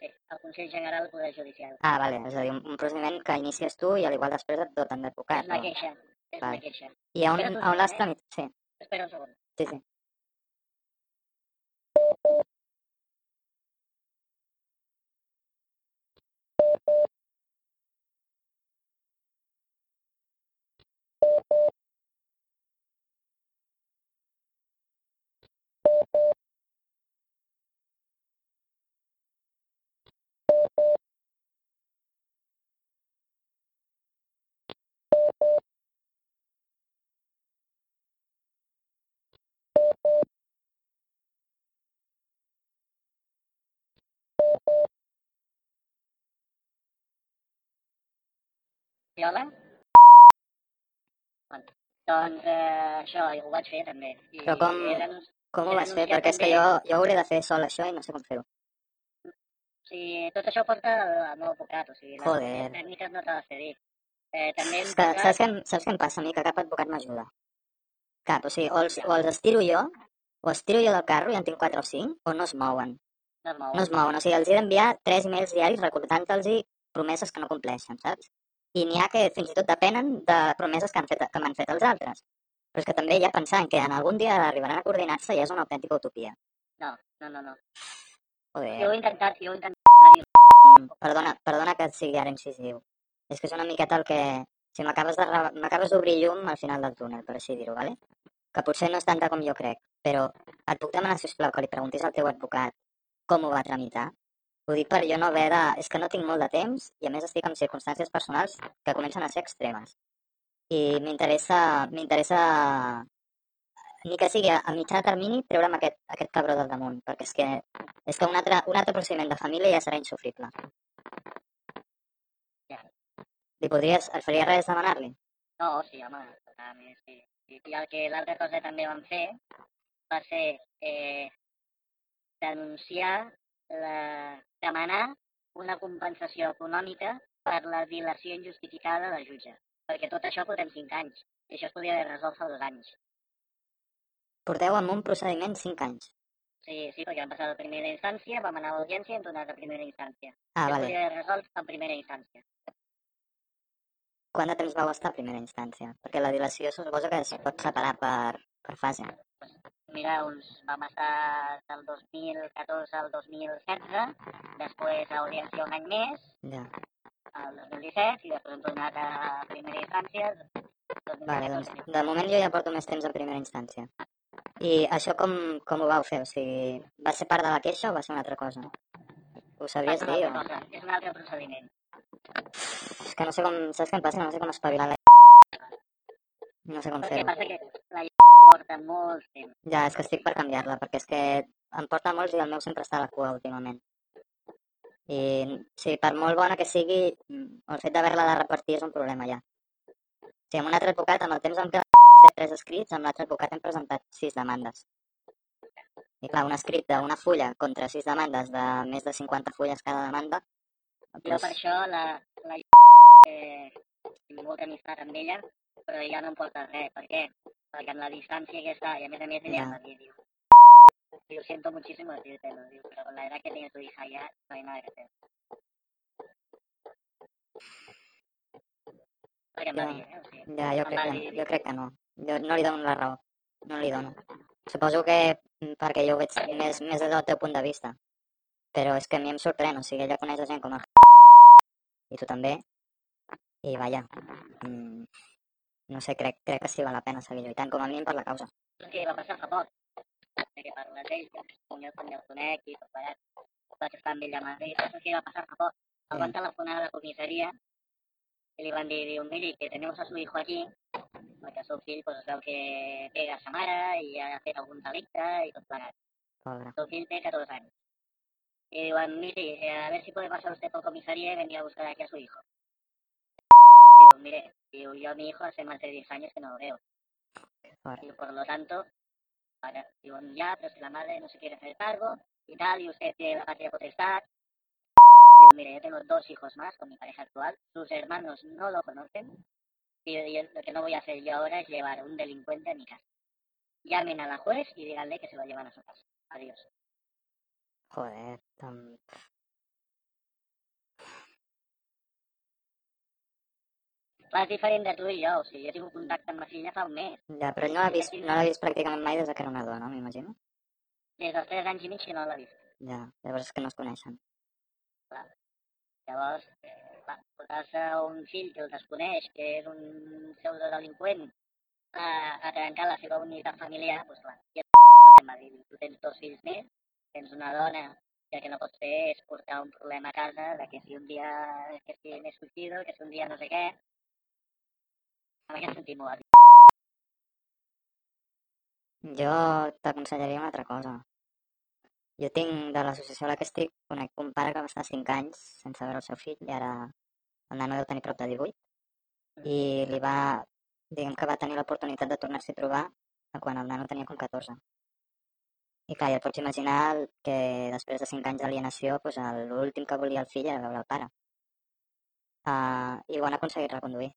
sí, el Consell General del Poder Judicial. Ah, vale, és a dir, un, un procediment que inicies tu i al igual després et doten d'advocat. és o- queixa, és Vale. una queixa. I a on, a on l'has segon, tramitat? Sí, Espera un segon. sí, sí. Sí, Bueno, doncs eh, això ho vaig fer també. I Però com- denunci- Com ho vas fer? Perquè és que jo, jo hauré de fer sol això i no sé com fer-ho. Sigui, tot això porta el, el meu advocat, o sigui, les Joder. tècniques no te les sé dir. Eh, també És que, saps, què, em- saps què em passa a mi? Que cap advocat m'ajuda. Cap, o sigui, o els, o els estiro jo, o els tiro jo del carro i en tinc 4 o 5, o no es mouen. no es mou. No es mouen. O sigui, els he d'enviar 3 emails diaris recordant-los promeses que no compleixen, saps? I n'hi ha que fins i tot depenen de promeses que han fet, que m'han fet els altres. Però és que també ja pensant que en algun dia arribaran a coordinar-se ja és una autèntica utopia. No, no, no, no. Joder. Jo ho he intentat, jo ho he intentat. Mm, Perdona, perdona que sigui ara incisiu. És que és una miqueta el que... Si m'acabes d'obrir llum al final del túnel, per així dir-ho, vale? que potser no és tanta com jo crec, però et puc demanar, si us plau, que li preguntis al teu advocat com ho va tramitar? Ho dic per jo no haver de... És que no tinc molt de temps i a més estic en circumstàncies personals que comencen a ser extremes. I m'interessa m'interessa ni que sigui a mitjà termini treure'm aquest, aquest cabró del damunt, perquè és que, és que un, altre, un altre procediment de família ja serà insufrible. Li podries, et faria res demanar-li? No, sí, home, totalment, sí. I, i el que l'altra cosa que també vam fer va ser eh, denunciar, la, demanar una compensació econòmica per la dilació injustificada del jutge. Perquè tot això portem 5 anys. I això es podria haver resolt fa dos anys. Porteu amb un procediment 5 anys. Sí, sí, perquè vam passar de primera instància, vam anar a l'audiència i hem tornat a primera instància. Ah, es vale. podria haver resolt en primera instància. Quant de temps vau estar a primera instància? Perquè la dilació suposo que es pot separar per, per fase. Mira, uns vam estar del 2014 al 2016, després a audiència un any més, Ja. al 2017, i després hem tornat a primera instància. el 2017, Vale, doncs de moment jo ja porto més temps a primera instància. I això com, com ho vau fer? O sigui, va ser part de la queixa o va ser una altra cosa? Ho una dir o...? és un altre procediment. És que no sé com... Saps què em passa? No sé com espavilar la... No sé com fer-ho. passa que la porta molt temps. Ja, és que estic per canviar-la, perquè és que em porta molts i el meu sempre està a la cua últimament. I sí, per molt bona que sigui, el fet d'haver-la de repartir és un problema ja. Sí, amb un altre advocat, amb el temps en què he fet tres escrits, amb l'altre advocat hem presentat sis demandes. I clar, un escrit d'una fulla contra sis demandes de més de 50 fulles cada demanda, Doncs, per això la, la eh, molta amistat amb ella, però ja no em porta res. Per què? Perquè amb la distància que està, y a més a més ella Ya. em diu, diu, siento muchísimo decírtelo, diu, pero con la edad que tiene tu hija ya no hay nada que hacer. Perquè em va dir, eh? O sigui, ja, jo crec, que, jo crec que no. Jo no li dono la raó. No li dono. Suposo que mm, perquè jo ho veig més, més des del teu punt de vista. Però és que a mi em sorprèn, o sigui, ella coneix a gent com el i tu també. I vaja, mm, no sé, crec, crec que sí val la pena seguir lluitant, com a mínim per la causa. que va passar fa poc, de que parles d'ell, que jo també el conec i tot plegat, vaig estar amb ell a Madrid, això que va passar fa poc. El van telefonar a la comissaria i li van dir, diu, miri, que tenemos a su hijo aquí, perquè el seu fill pues, es veu que pega a sa mare i ha fet algun delicte i tot plegat. Pobre. El seu fill té 14 anys. Y diuen, mire, a ver si puede pasar usted por comisaría y venir a buscar aquí a su hijo. Digo, mire, digo, yo a mi hijo hace más de 10 años que no lo veo. Fuerte. Y por lo tanto, para, digo, ya, pero si la madre no se quiere hacer cargo y tal, y usted tiene la patria potestad. Digo, mire, yo tengo dos hijos más con mi pareja actual, sus hermanos no lo conocen, y, y lo que no voy a hacer yo ahora es llevar un delincuente a mi casa. Llamen a la juez y díganle que se lo llevan a su casa. Adiós. Joder, tan... Clar, és diferent de tu i jo, o sigui, jo he tingut contacte amb la filla fa un mes. Ja, però no l'ha vist, no l'ha vist pràcticament mai des de que era una dona, m'imagino. Des dels 3 anys i mig que no l'ha vist. Ja, llavors és que no es coneixen. Llavors, eh, clar, portar-se un fill que el desconeix, que és un pseudodelinqüent, a, a trencar la seva unitat familiar, doncs clar, el que em va dir, tu tens dos fills més, tens una dona, i el que no pots fer és portar un problema a casa, de que si un dia, que si me suïcido, que si un dia no sé què, en aquest sentit m'ho dir. Jo t'aconsellaria una altra cosa. Jo tinc, de l'associació a la que estic, conec un pare que va estar 5 anys sense veure el seu fill i ara el nano deu tenir prop de 18 i li va, diguem que va tenir l'oportunitat de tornar-s'hi a trobar quan el nano tenia com 14. I clar, ja et pots imaginar que després de 5 anys d'alienació, doncs l'últim que volia el fill era veure el pare. Uh, I ho han aconseguit reconduir.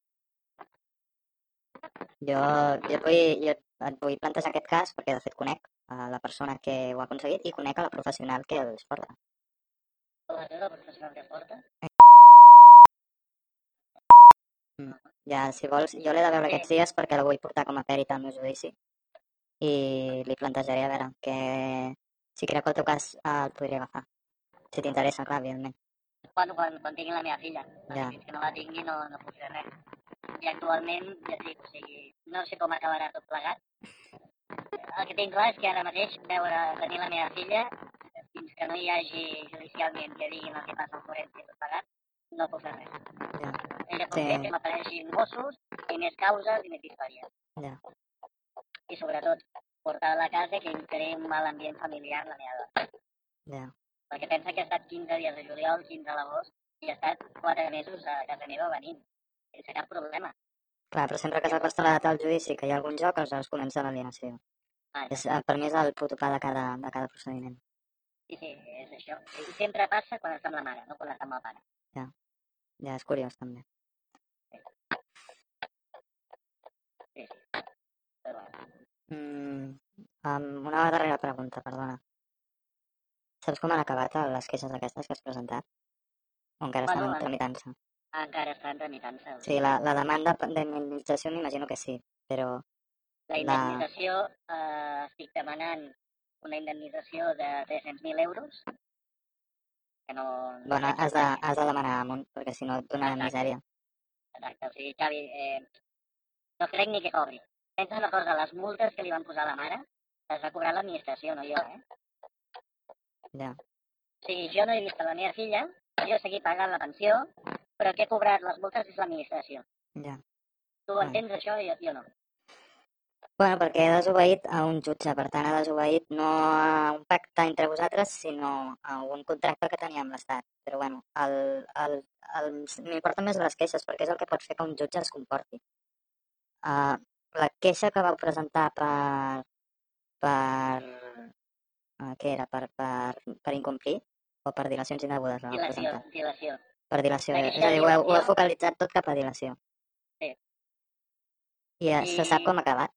Jo, jo, vull, jo et vull plantejar aquest cas perquè de fet conec a la persona que ho ha aconseguit i conec a la professional que els porta. Sobretot el professional que es porta. Ja, si vols, jo l'he de veure aquests dies perquè la vull portar com a pèrit al meu judici i li plantejaré a veure que si creu que el teu cas eh, el podria agafar. Si t'interessa, clar, evidentment. Quan, quan, quan tingui la meva filla. Ja. Fins que no la tingui no, no puc fer res. I actualment, ja dic, o sigui, no sé com acabarà tot plegat. El que tinc clar és que ara mateix veure tenir la meva filla, fins que no hi hagi judicialment que diguin el que passa al forense i tot plegat, no puc fer res. Ja, Ella pot Sí. que m'apareixin Mossos i més causes i més històries. ja, I sobretot, portar a la casa que creï un mal ambient familiar la meva dona. ja. Perquè pensa que ha estat 15 dies de juliol, 15 a l'agost, i ha estat 4 mesos a casa meva venint, sense cap problema. Clar, però sempre que s'acosta la data del judici, que hi ha algun joc, aleshores comença l'alienació. Ah, És, eh, per mi és el puto pa de cada, de cada procediment. sí, sí, és això. I sempre passa quan està amb la mare, no quan està amb el pare. Ja, és curiós, també. Sí, sí. Però bueno. Mm, una darrera pregunta, perdona. Saps com han acabat les queixes aquestes que has presentat? O encara Bueno, estan en- tramitant-se? encara estan tramitant-se. Sí, la, la demanda d'indemnització m'imagino que sí, però La indemnització, eh, estic demanant una indemnització de 300.000 euros, que no... no bueno, has de, has de demanar amunt, perquè si no et donaran misèria. Exacte, o sigui, Xavi, eh, no crec ni que cobri. Pensa una cosa, les multes que li van posar a la mare les va cobrar l'administració, no jo, eh? Ja, O sigui, jo no he vist a la meva filla, jo he seguit pagant la pensió, però que he cobrat les multes és l'administració. ja. Tu Ah. entens això? Jo, jo no. Bueno, perquè he desobeït a un jutge, per tant, he desobeït no a un pacte entre vosaltres, sinó a un contracte que tenia amb l'Estat. Però, bueno, m'importen més les queixes, perquè és el que pot fer que un jutge es comporti. Uh, la queixa que vau presentar per... per uh, què era? Per, per, per incomplir? O per dilacions indegudes vau Dilació, dilació. Per dilació. La eh? És a dir, ho heu, ho heu focalitzat tot cap a dilació. Sí. I, I se sap com ha acabat.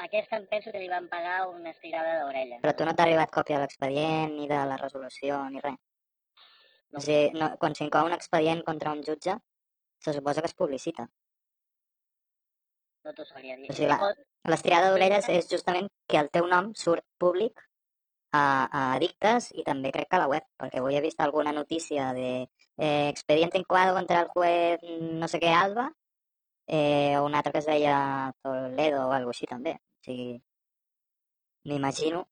Aquesta em penso que li van pagar una estirada d'orella. Però tu no t'ha arribat còpia de l'expedient, ni de la resolució, ni res. O sigui, no, quan s'incou un expedient contra un jutge, se suposa que es publicita. No t'ho sabria dir. O sigui, la- L'estirada d'orelles és justament que el teu nom surt públic a, a Addictes i també crec que a la web, perquè avui he vist alguna notícia de eh, expediente incoado contra el juez no sé què Alba, eh, o un altre que es deia Toledo o alguna així també. O sigui, m'imagino,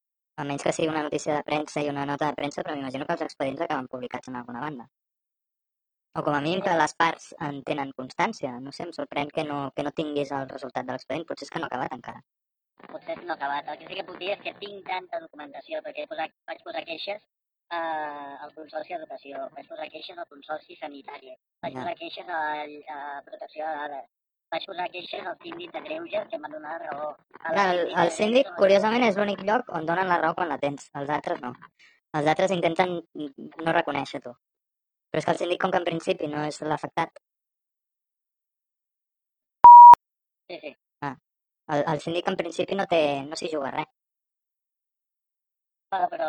a menys que sigui una notícia de premsa i una nota de premsa, però m'imagino que els expedients acaben publicats en alguna banda. O com a mínim que les parts en tenen constància. No sé, em sorprèn que no, que no tinguis el resultat de l'expedient. Potser és que no ha acabat encara. potser no ha acabat. El que sí que puc dir és que tinc tanta documentació, perquè he posat, vaig posar queixes eh, al Consorci d'Educació, vaig posar queixes al Consorci Sanitari, vaig Ja. posar queixes a, a Protecció de Dades, vaig posar queixes al síndic de Greuges, que em van donar la raó. A la El, el síndic, curiosament, és l'únic lloc on donen la raó quan la tens. Els altres no. Els altres intenten no reconèixer-t'ho. Però és que el síndic, com que en principi no és l'afectat, Sí, sí. el, el síndic en principi no té, no s'hi juga res. Però, però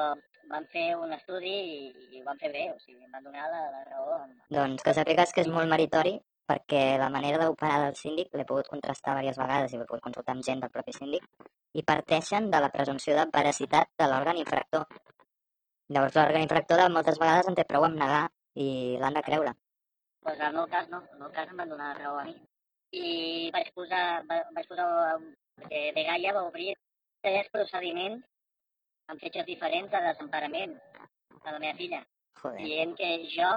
van fer un estudi i, i ho van fer bé, o sigui, em van donar la, la raó. amb- Doncs que sàpigues que és molt meritori perquè la manera d'operar del síndic l'he pogut contrastar diverses vegades i ho he pogut consultar amb gent del propi síndic i parteixen de la presumpció de veracitat de l'òrgan infractor. Llavors l'òrgan infractor de moltes vegades en té prou amb negar i l'han de creure. Pues en el meu cas no, en el meu cas em van donar la raó a mi. I vaig posar, va, vaig posar que de Gaia va obrir tres procediments amb fetges diferents de desemparament de la meva filla, Joder. dient que jo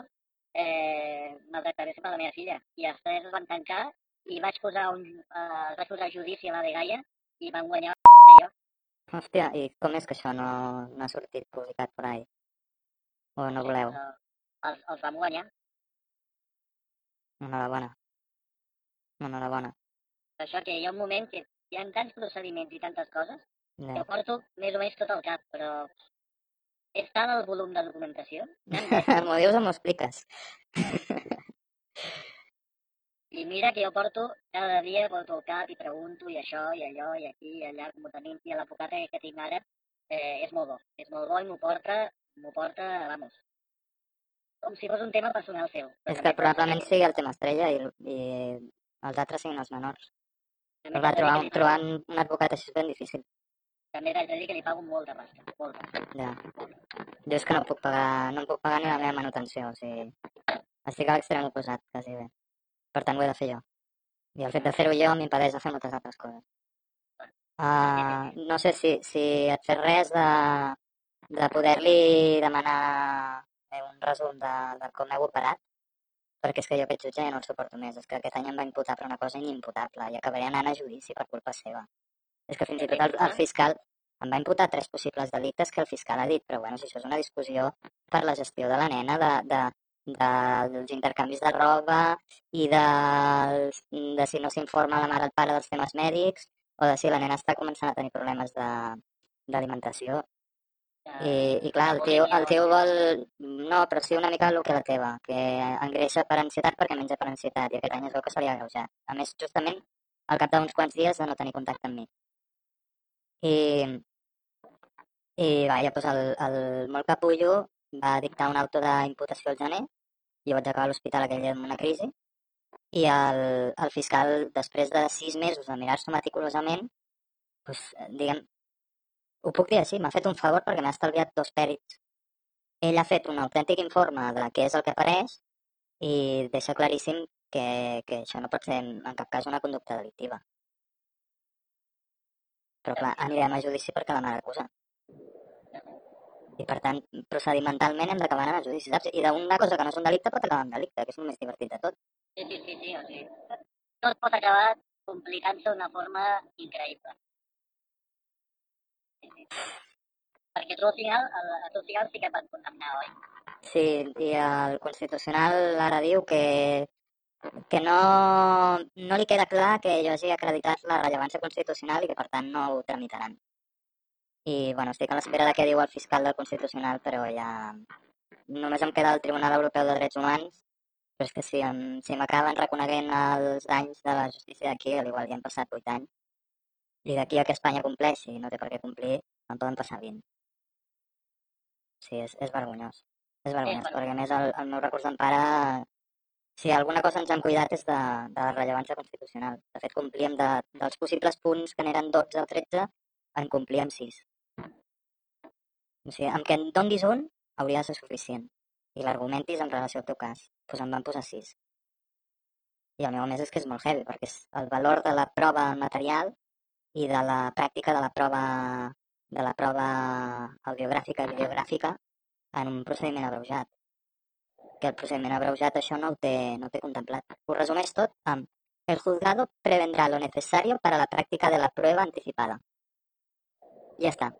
eh, maltractaré sempre la meva filla. I els tres es van tancar i vaig posar un, eh, vaig posar judici a la de Gaia i van guanyar jo. Hòstia, i com és que això no, no ha sortit publicat per ahí? O no voleu? Però els, els vam guanyar. Enhorabona. Enhorabona. Per això que hi ha un moment que hi ha tants procediments i tantes coses Ja. Jo porto més o menys tot el cap, però és tant el volum de documentació. M'ho dius o m'ho expliques? I mira que jo porto, cada dia porto el cap i pregunto i això i allò i aquí i allà, com ho tenim. I l'advocat que tinc ara eh, és molt bo. És molt bo i m'ho porta, m'ho porta, vamos, com si fos un tema personal seu. És que probablement sigui el tema estrella i, i els altres siguin els menors. També Però va, trobar, li trobar un, un advocat així és ben difícil. També t'haig de dir que li pago molta pasta, molta. Ja. Jo és que no puc pagar, no em puc pagar ni la meva manutenció, o sigui, estic a l'extrem oposat, quasi bé. Per tant, ho he de fer jo. I el fet de fer-ho jo m'impedeix de fer moltes altres coses. Uh, no sé si, si et fes res de, de poder-li demanar eh, un resum de, de com heu operat, perquè és que jo aquest jutge ja no el suporto més. És que aquest any em va imputar per una cosa inimputable i acabaré anant a judici per culpa seva. És que fins i tot el, el fiscal em va imputar tres possibles delictes que el fiscal ha dit, però bueno, si això és una discussió per la gestió de la nena, de, de, dels intercanvis de roba i de, de si no s'informa la mare al pare dels temes mèdics o de si la nena està començant a tenir problemes de- d'alimentació. I, I clar, el tio, el tio vol... No, però sí una mica el que la teva, que engreixa per ansietat perquè menja per ansietat i aquest any es veu que se li ha greujat. A més, justament al cap d'uns quants dies de no tenir contacte amb mi. I, i va, ja, doncs el, el molt capullo va dictar un auto d'imputació al gener, jo vaig acabar a l'hospital aquell dia amb una crisi, i el, el fiscal, després de sis mesos de mirar-s'ho meticulosament, doncs, diguem, ho puc dir així, m'ha fet un favor perquè m'ha estalviat dos pèrits. Ell ha fet un autèntic informe de què és el que apareix i deixa claríssim que, que això no pot ser en, cap cas una conducta delictiva. Però clar, anirem a judici perquè la mare acusa. I per tant, procedimentalment hem d'acabar anant a judici, saps? I d'una cosa que no és un delicte pot acabar en delicte, que és el més divertit de tot. Sí, sí, sí, sí, o sigui, tot pot acabar complicant-se d'una forma increïble. Perquè tu al final, al, a tu al final sí que et van condemnar, oi? Sí, i el Constitucional ara diu que, que no, no li queda clar que jo hagi acreditat la rellevància constitucional i que per tant no ho tramitaran. I bueno, estic a l'espera de què diu el fiscal del Constitucional, però ja només em queda el Tribunal Europeu de Drets Humans, però és que si, em, si m'acaben reconeguent els danys de la justícia d'aquí, al igual que han passat 8 anys, i d'aquí a que Espanya compleixi, no té per què complir, en poden passar 20. Sí, és, és vergonyós. És vergonyós, vergonyós. perquè a més el, el meu recurs d'empara, si alguna cosa ens han cuidat és de, de la rellevància constitucional. De fet, complíem de, dels possibles punts que n'eren 12 o 13, en complíem 6. O sigui, amb que en donguis un, hauria de ser suficient. I l'argumentis en relació al teu cas. Doncs em van posar 6. I el meu a més és que és molt heavy, perquè és el valor de la prova material i de la pràctica de la prova de la prova audiogràfica i videogràfica en un procediment abreujat. Que el procediment abreujat això no ho té, no ho té contemplat. Ho resumeix tot amb el juzgado prevendrá lo necesario para la práctica de la prueba anticipada. Ja està.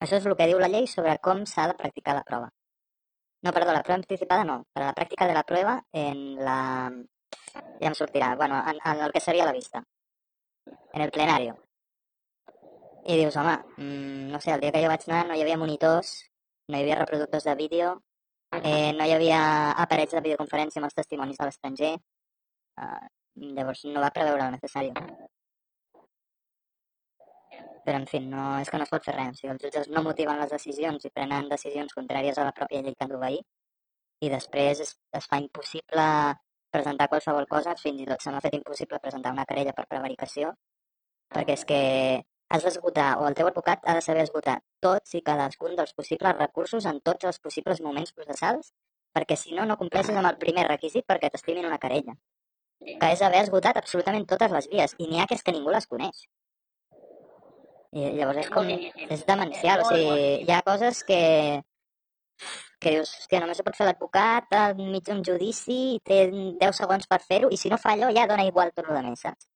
Això és el que diu la llei sobre com s'ha de practicar la prova. No, perdó, la prueba anticipada no. Para la práctica de la prueba en la... Ja em sortirà. Bueno, en, en el que seria la vista. En el plenario. I dius, home, mmm, no sé, el dia que jo vaig anar no hi havia monitors, no hi havia reproductors de vídeo, eh, no hi havia aparells de videoconferència amb els testimonis de l'estranger, uh, llavors no va preveure el necessari. Però, en fi, no, és que no es pot fer res. O sigui, els jutges no motiven les decisions i prenen decisions contràries a la pròpia llei que han d'obeir i després es, es fa impossible presentar qualsevol cosa, fins i tot se m'ha fet impossible presentar una querella per prevaricació, perquè és que has d'esgotar, o el teu advocat ha de saber esgotar tots i cadascun dels possibles recursos en tots els possibles moments processals, perquè si no, no compleixes amb el primer requisit perquè t'estimin una querella, que és haver esgotat absolutament totes les vies, i n'hi ha que és que ningú les coneix. I llavors és com... és demencial, o sigui, hi ha coses que que dius, hòstia, només ho pot fer l'advocat enmig d'un judici i té 10 segons per fer-ho i si no fa allò ja dona igual tot el més, saps?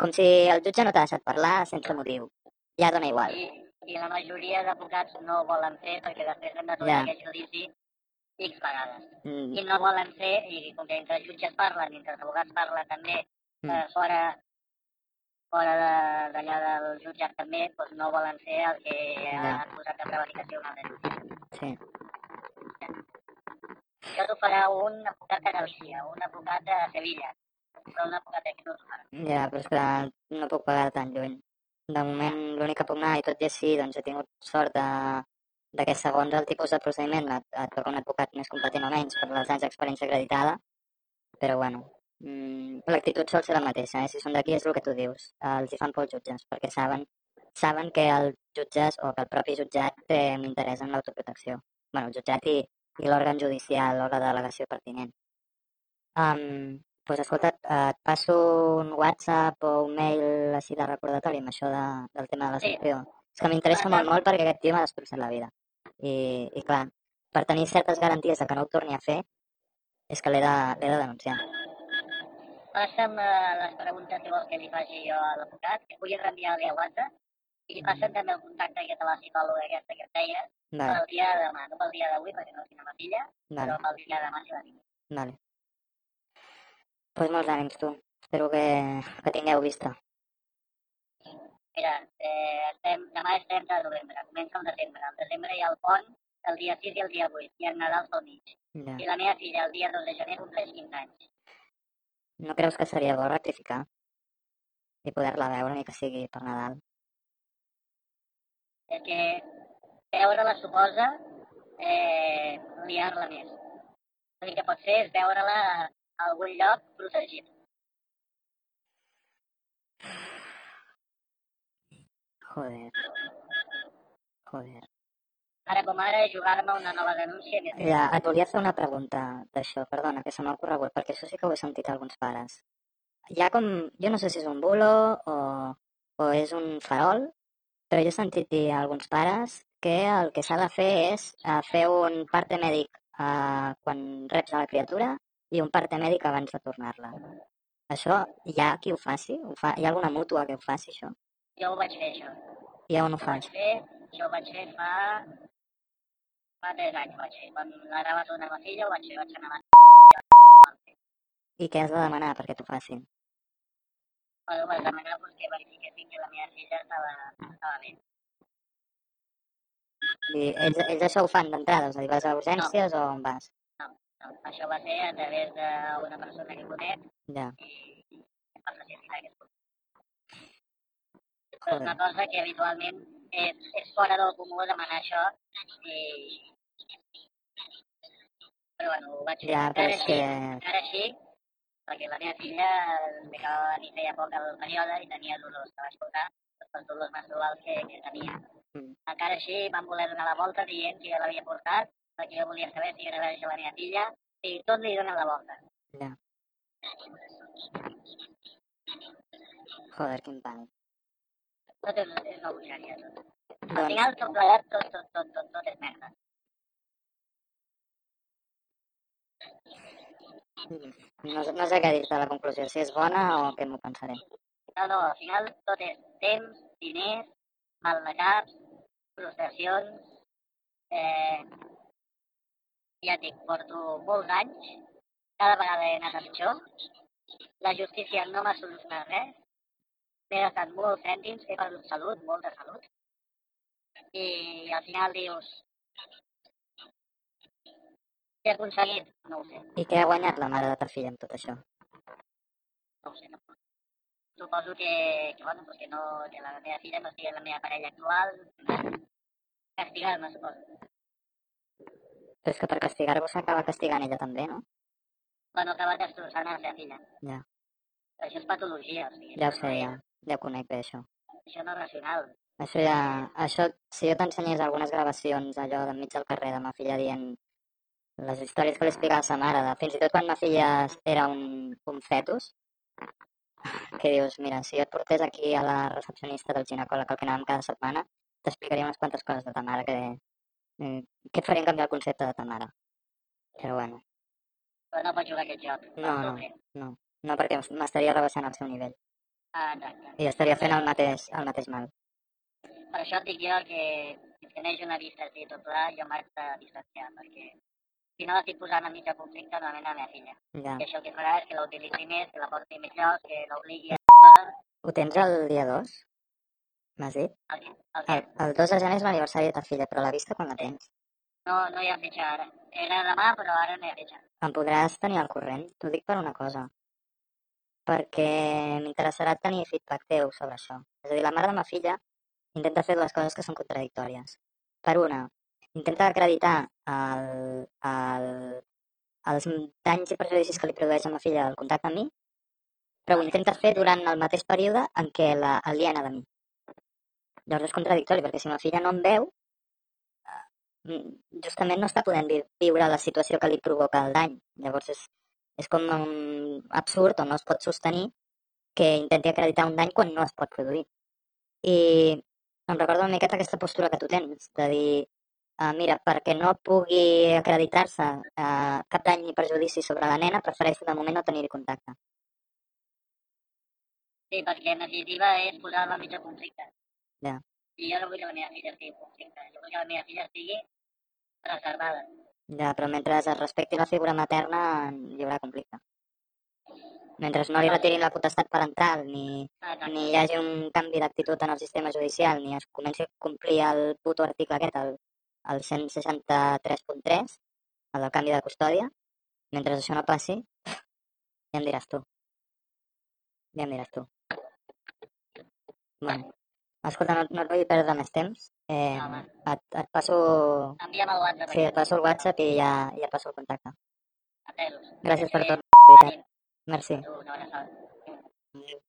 Com si el jutge no t'ha deixat parlar sense motiu. Ja dona igual. I, i la majoria d'advocats no ho volen fer perquè després hem de tornar Ja. aquest judici X vegades. Mm, I no volen fer, i com que entre jutges parlen entre els advocats parlen també Mm. eh, fora fora de- d'allà del jutjat també doncs no volen ser el que Ja. han posat de prevaricació una denúncia. Sí. Això t'ho farà un advocat de Galícia, un advocat de Sevilla, no. Ja, però és que no puc pagar tan lluny. De moment, l'únic que puc anar, i tot i així, doncs he tingut sort de, de que segons el tipus de procediment et, et toca un advocat més competent o menys per les anys d'experiència acreditada, però bueno, mm, l'actitud sol ser la mateixa, eh? si són d'aquí és el que tu dius, els hi fan por els jutges, perquè saben, saben que els jutges o que el propi jutjat té un interès en l'autoprotecció. bueno, el jutjat i, i l'òrgan judicial o la delegació pertinent. Um, doncs escolta, et passo un WhatsApp o un mail així de recordatori amb això de, del tema de la Sí. sanció. És que m'interessa molt, molt perquè aquest tio m'ha destrossat la vida. I, I clar, per tenir certes garanties de que no ho torni a fer, és que l'he de, de denunciar. Passa'm eh, les preguntes que vols que li faci jo a l'advocat, que pugui reenviar-li a WhatsApp, i passa'm també el contacte aquest de la psicòloga aquesta que et deia, Vale, pel dia de demà, no pel dia d'avui, perquè no tinc la filla, vale, però pel dia de demà si la tinc. vale. Doncs pues molts ànims, tu. Espero que, que tingueu vista. Mira, eh, estem, demà és 30 de novembre, comença el desembre. Al desembre hi ha el pont el dia 6 i el dia 8, i el Nadal pel mig. Ja. I la meva filla el dia 2 de gener compleix 15 anys. No creus que seria bo rectificar? I poder-la veure ni que sigui per Nadal? És que veure-la suposa eh, liar-la més. L'únic que pot fer és veure-la a algun lloc protegit. Joder. Joder. Ara com ara, jugar-me una nova denúncia més Ja, et volia fer una pregunta d'això, perdona, que se m'ha ocorregut, perquè això sí que ho he sentit a alguns pares. Hi ha com, jo no sé si és un bulo o, o és un farol, però jo he sentit dir a alguns pares que el que s'ha de fer és eh, fer un parte mèdic eh, quan reps a la criatura i un parte mèdic abans de tornar-la. Això hi ha qui ho faci? Ho fa, hi ha alguna mútua que ho faci, això? Jo ho vaig fer, això. I on ho Ho vaig fer, això ho vaig fer fa... fa 3 anys, vaig fer. Quan l'anava a tornar a la filla, ho vaig fer, vaig anar a la... I què has de demanar perquè t'ho facin? Bueno, vaig demanar pues, que verifiquessin que la meva filla estava, estava bé. I ells, ells això ho fan d'entrada? És a dir, vas a urgències o on vas? Això va ser a través d'una persona que conec Ja, i em va facilitar aquest punt. Però és una cosa que habitualment és, és fora del comú demanar això i... Però bueno, ho vaig fer. Ja, encara així, que... encara així, perquè la meva filla m'acabava de venir feia poc el període i tenia dolors, que vaig portar tots els dolors menstruals que, que tenia. Mm. Encara així van voler donar la volta dient que jo l'havia portat, perquè jo volia saber si era verge la meva filla, i tot li donen la volta. Ja. Joder, quin pal. Tot és, és una bogeria, tot. Al Doncs, final, tot plegat, tot, tot, tot, tot, tot és merda. no, no sé què dir de la conclusió, si és bona o què m'ho pensaré. No, no, al final tot és temps, diners, mal de caps, frustracions... Eh, ja dic, porto molts anys, cada vegada he anat a pitjor, la justícia no m'ha solucionat res, m'he gastat molts cèntims, he perdut salut, molta salut, i al final dius, què he aconseguit? No ho sé, I què ha guanyat la mare de ta filla amb tot això? no ho sé. No. Suposo que, que, bueno, pues que, no, que la meva filla no sigui la meva parella actual, castigar-me, suposo. Però és que per castigar-vos s'acaba castigant ella també, no? Bueno, acaba destrossant la seva filla. Ja. Però això és patologia, o sigui, Ja ho sé, no ja. Ja ho conec bé, això. Això no és racional. Això ja... Això, si jo t'ensenyés algunes gravacions allò d'enmig del carrer de ma filla dient les històries que li explicava sa mare, de, fins i tot quan ma filla era un, un fetus, que dius, mira, si jo et portés aquí a la recepcionista del ginecòleg al que anàvem cada setmana, t'explicaria unes quantes coses de ta mare que, eh, que et farien canviar el concepte de ta mare. Però bueno, Però no pot jugar aquest joc. No, no. Doble. no. No, perquè m'estaria rebaixant el seu nivell. Ah, exacte. I estaria fent el mateix, el mateix mal. Per això et dic jo que fins que neix una vista així tot pla, jo m'haig de distanciar, perquè si no l'estic posant en mig de conflicte novament a la meva filla. Ja. I això el que farà és que la utilitzi més, que la porti més llocs, que l'obligui a Ho tens el dia 2? M'has dit? El, què? el, què? El, el 2 de gener és l'aniversari de ta filla, però la vista quan la tens? No, no hi ha fitxa ara. Era demà, però ara no hi ha fitxa. Em podràs tenir al corrent? T'ho dic per una cosa. Perquè m'interessarà tenir feedback teu sobre això. És a dir, la mare de ma filla intenta fer dues coses que són contradictòries. Per una, intenta acreditar el, el, els danys i perjudicis que li produeix a ma filla el contacte amb mi, però ho intenta fer durant el mateix període en què la aliena de mi. Llavors és contradictori, perquè si ma filla no em veu, eh, justament no està podent vi- viure la situació que li provoca el dany. Llavors és, és com un absurd o no es pot sostenir que intenti acreditar un dany quan no es pot produir. I em recorda una miqueta aquesta postura que tu tens, de dir, uh, mira, perquè no pugui acreditar-se uh, cap dany ni perjudici sobre la nena, prefereixo de moment no tenir-hi contacte. Sí, perquè en definitiva és posar-la enmig de conflicte. Ja. I jo no vull que la meva filla estigui conflicte. Jo vull que la meva filla estigui preservada. Ja, però mentre es respecti la figura materna hi haurà conflicte. Mentre no li retirin la potestat parental, ni, Exacte. ni hi hagi un canvi d'actitud en el sistema judicial, ni es comenci a complir el puto article aquest, el, el 163.3, el del canvi de custòdia, mentre això no passi, ja em diràs tu. Ja em diràs tu. Bueno, escolta, no, no et vull perdre més temps. Eh, No, et, et passo... Envia'm el WhatsApp. Sí, et passo el WhatsApp i ja, ja passo el contacte. Gràcies per tot. Merci. Una abraçada.